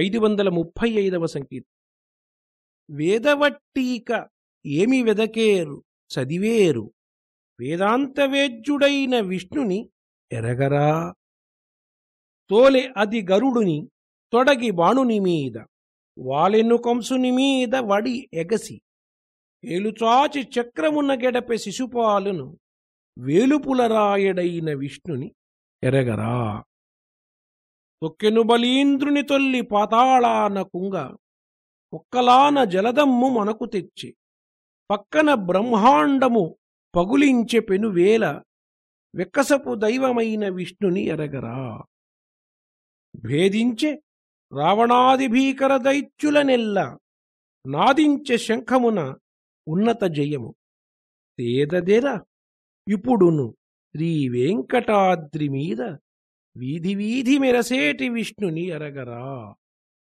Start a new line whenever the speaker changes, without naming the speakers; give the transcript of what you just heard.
ఐదు వందల ముప్పై ఐదవ సంకీర్తం వేదవట్టీక ఏమి వెదకేరు చదివేరు వేదాంతవేద్యుడైన విష్ణుని ఎరగరా. తోలె అది గరుడుని తొడగి బాణుని మీద వాలెను కంసుని మీద వడి ఎగసి ఏలుచాచి చక్రమున్న గెడపె శిశుపాలును వేలుపులరాయడైన విష్ణుని ఎరగరా. తొక్కెను బలీంద్రుని తొల్లి పాతాళాన కుంగ. ఒక్కలాన జలదమ్ము మనకు తెచ్చి. పక్కన బ్రహ్మాండము పగులించె పెనువేల వెక్కసపు దైవమైన విష్ణుని ఎరగరా. భేదించె రావణాది భీకర దైత్యులనెల్ల నాదించె శంఖమున ఉన్నత జయము. తేదదెర ఇప్పుడును శ్రీవేంకటాద్రి మీద వీధి వీధి మెరసేటి విష్ణుని ఎరగరా.